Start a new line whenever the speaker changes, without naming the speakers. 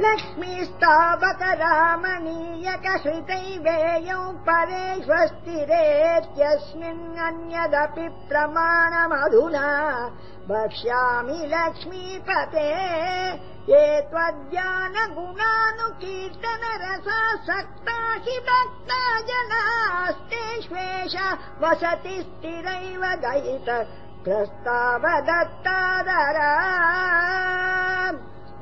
लक्ष्मीस्तावक रामणीयकश्रितैवेयौ परे स्वस्तिरेत्यस्मिन्नन्यदपि प्रमाणमधुना। वक्ष्यामि लक्ष्मीपते ये त्वद्यान सक्ता हि भक्ता जनास्तेष्वेष वसति स्थिरैव दहित प्रस्तावदत्तादरा